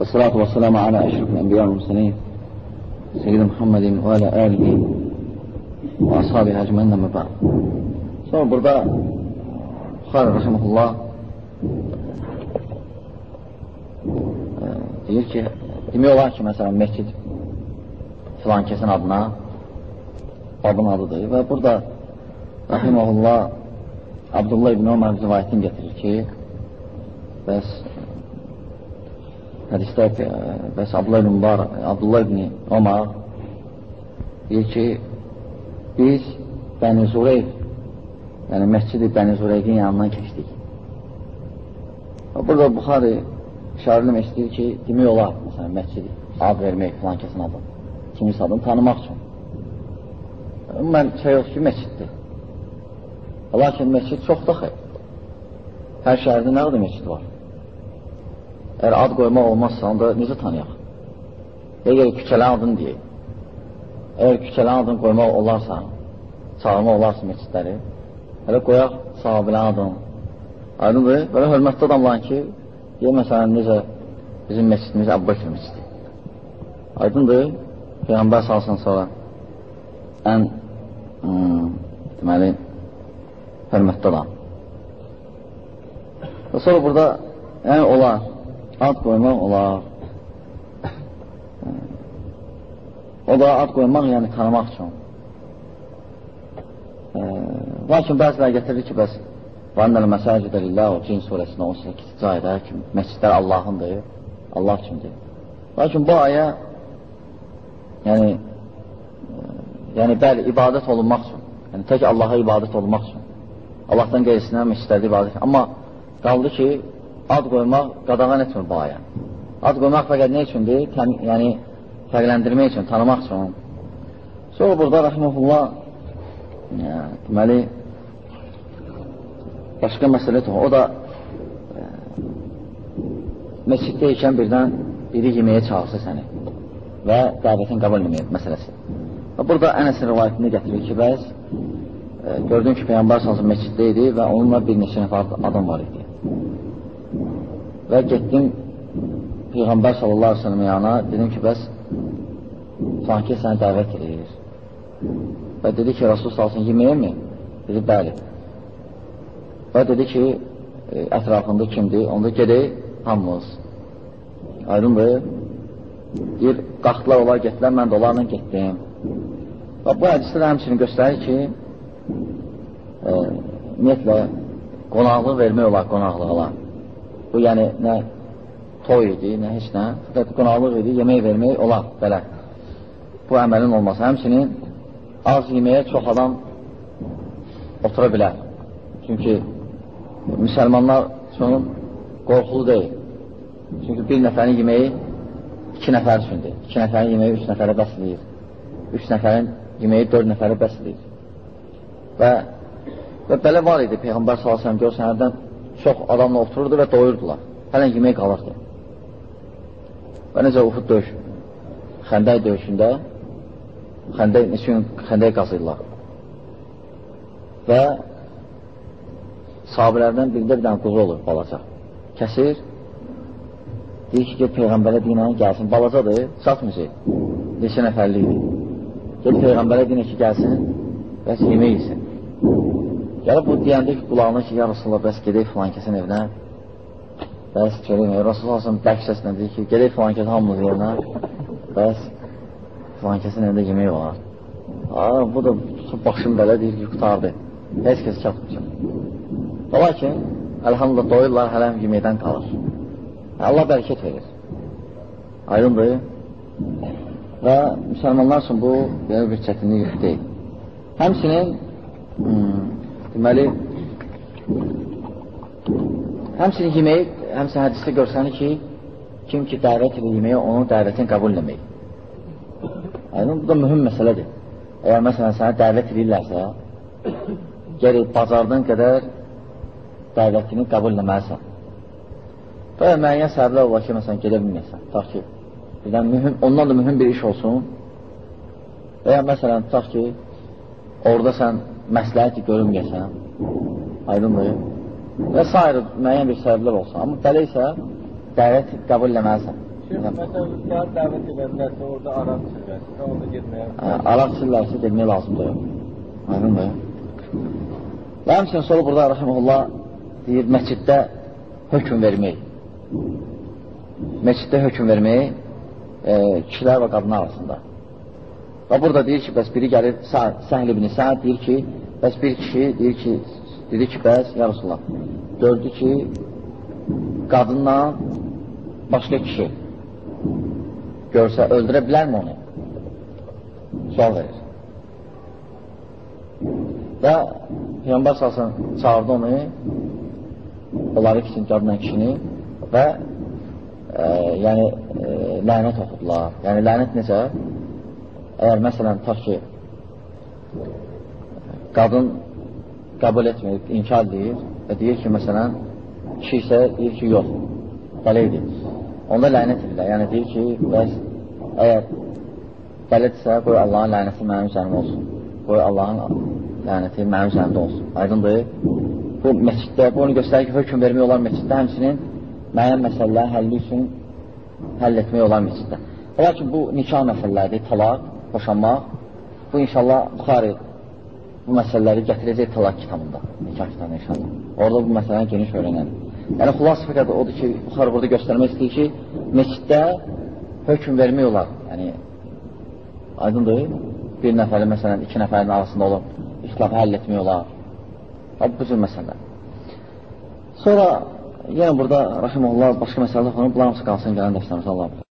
والصلاة والسلام على أشرف الأنبياء والمرسلين سيدنا محمد وعلى آله وأصحابه أجمعين أما بعد Sonra burada Buxar Rəşəməhullah deyir ki, demək olar ki, məsələn, məscid filan kəsin adına babın adıdır və burada Rəhiməhullah Abdullah ibn Ömər rivayətini getirir ki, bəs hədisdə bəs Abdullah ibn Bar, Abdullah ibn Ömər deyir ki, biz Bəni Zureyf, yəni məscidi Bəni Zureyfin yanından keçdik. Burada Buxari şairlim istəyir ki, demək olar, məsələn, məscidi ad vermək filan kəsin adı, kimisə adını tanımaq üçün. Mən şey yox ki, məsciddir. Lakin məscid çox da xeyr. Hər şəhərdə nə qədər məscid var? Əgər ad qoymaq olmazsa, onda necə tanıyaq? Əgər küçələrin adını deyək. Əgər küçələrin adını qoymaq olarsa, çağırmaq olarsa məscidləri, hələ qoyaq sahabilərin adını. Aydındır, belə hörmətli adamlar ki, deyə məsələn, necə bizim məscidimiz Əbu Bakır məscidi. Aydındır, Peyğəmbər salsın sonra ən hmm, deməli, hörmətli adam. Və sonra burada yəni olar, ad qoymaq olar. O da ad qoymaq, yəni tanımaq üçün. E, lakin bəzilər gətirir ki, bəs Vannəl məsəcidə lillah o cin surəsində 18-ci ayədə ki, məscidlər Allahındır, Allah kimdir. Lakin bu ayə yəni yəni bəli, ibadət olunmaq üçün, yəni tək Allaha ibadət olunmaq üçün, Allahdan qeyrisinə məscidlərdə ibadət amma qaldı ki, ad qoymaq qadağan etmir bu ayə. Ad qoymaq fəqət nə üçündür? Təm, yəni, fərqləndirmək üçün, tanımaq üçün. Sonra burada Rəhməhullah yəni, deməli başqa məsələ o da e, məsciddə ikən birdən biri yeməyə çağırsa səni və dəvətin qəbul etmək məsələsi. Və burada Ənəsin rivayətində gətirir ki, bəs e, gördüm ki, Peyyambar salsın məsciddə idi və onunla bir neçə nəfər adam var idi. Və getdim Peyğəmbər sallallahu aleyhi ve sellem yana, dedim ki, bəs sanki səni dəvət edir. Və dedi ki, Rasul salsın yeməyə mi? Dedi, bəli. Və dedi ki, e, ətrafında kimdir? Onda gedək hamımız. Aydındır. Deyir, qalxdılar, onlar getdilər, mən də onlarla getdim. Və bu hədisdə də həmçinin göstərir ki, e, ümumiyyətlə, qonaqlıq vermək olar qonaqlıqlar. Bu yəni nə toy idi, nə heç nə. Fəqət qonaqlıq idi, yemək vermək olar belə. Bu əməlin olması. Həmçinin az yeməyə çox adam otura bilər. Çünki müsəlmanlar üçün qorxulu deyil. Çünki bir nəfərin yeməyi iki nəfər üçündür. İki nəfərin yeməyi üç nəfərə bəsləyir. Üç nəfərin yeməyi dörd nəfərə bəsləyir. Və, və belə var idi Peyğəmbər s.ə.v. görsən, hərdən çox adamla otururdu və doyurdular. Hələn yemək qalırdı. Və necə Uhud döyüş, xəndək döyüşündə xəndək, neçə gün xəndək qazıyırlar. Və sahabələrdən birdə bir dənə quzu olur, balaca. Kəsir, deyir ki, get Peyğəmbərə dinə gəlsin. Balacadır, çatmayacaq. Neçə nəfərlikdir. Get Peyğəmbərə dinə ki, gəlsin, bəs yemək yesin. Gəlib bu deyəndə ki, qulağına ki, ya Rasulullah, bəs gedək filan kəsin evinə. Bəs görək, Rasulullah olsun bərk səslə deyir ki, gedək filan kəsin hamımız yerinə. Bəs filan kəsin evində yemək olar. Aa, bu da başım belə deyir ki, qutardı. Heç kəs çatmayacaq. Lakin, əlhamdülillah doyurlar, hələm yeməkdən qalır. Allah bərəkət verir. Aydındır. Və müsəlmanlar üçün bu belə bir çətinlik deyil. Həmsinin hmm, deməli həmsinin yeməyi, həmsin hədisdə görsənir ki, kim ki dəvət edir yeməyi, onun dəvətini qəbul etmək. Yəni, bu da mühüm məsələdir. Əgər məsələn sənə dəvət edirlərsə, gərək bacardığın qədər dəvətini qəbul etməlisən. Və müəyyən səbəblər olar ki, məsələn, gedə bilməyəsən. Ta ki, birdən mühüm, ondan da mühüm bir iş olsun. Və ya məsələn, tutaq ki, orada sən məsləhəti görünməyəsən, aydındır. Və s. müəyyən bir səbəblər olsun. Amma belə isə dəvət qəbul eləməlisən. Məsələn, dəvət edərlərsə, orada araq içirlərsə, orada getməyə... Hə, araq içirlərsə, demək lazımdır. Aydındır. Və həmçinin sonra burada Rəhəmullah deyir, məsciddə hökm vermək. Məsciddə hökm vermək e, kişilər və qadınlar arasında. Və burada deyir ki, bəs biri gəlir, Səhl ibn Səd deyir ki, bəs bir kişi deyir ki, dedi ki, bəs, ya Rasulullah, gördü ki, qadınla başqa kişi görsə, öldürə bilərmi onu? Sual verir. Və Peyyambar salsın çağırdı onu, onları qadınla kişini və e, yəni e, lənət oxudular. Yəni lənət necə? Əgər məsələn, ta ki, qadın qəbul etməyib, inkar deyir və deyir ki, məsələn, kişi isə deyir ki, yox, bələkdir. Onda lənət edirlər. Yəni deyir ki, bəs əgər bələdsə, qoy Allahın lənəti mənim üzərimə olsun. Qoy Allahın lənəti mənim üzərimdə olsun. Aydındır? Bu məsciddə, bu onu göstərir ki, hökm vermək olar məsciddə, həmçinin müəyyən məsələlər həlli üçün həll etmək olar məsciddə. Lakin bu nikah məsələlərdir, talaq, boşanmaq. Bu inşallah Buxarı bu məsələləri gətirəcək talaq kitabında, nikah kitabında inşallah. Orada bu məsələni geniş öyrənərik. Yəni, xulası fəqət odur ki, Buxar burada göstərmək istəyir ki, məsciddə hökm vermək olar. Yəni, aydındır, bir nəfəri, məsələn, iki nəfərin arasında olub, ixtilafı həll etmək olar. Bu, cür məsələ. Sonra, yenə burada, rəhiməllah, başqa məsələ xanım, bunlar hamısı qalsın gələn dərslərimizə Allah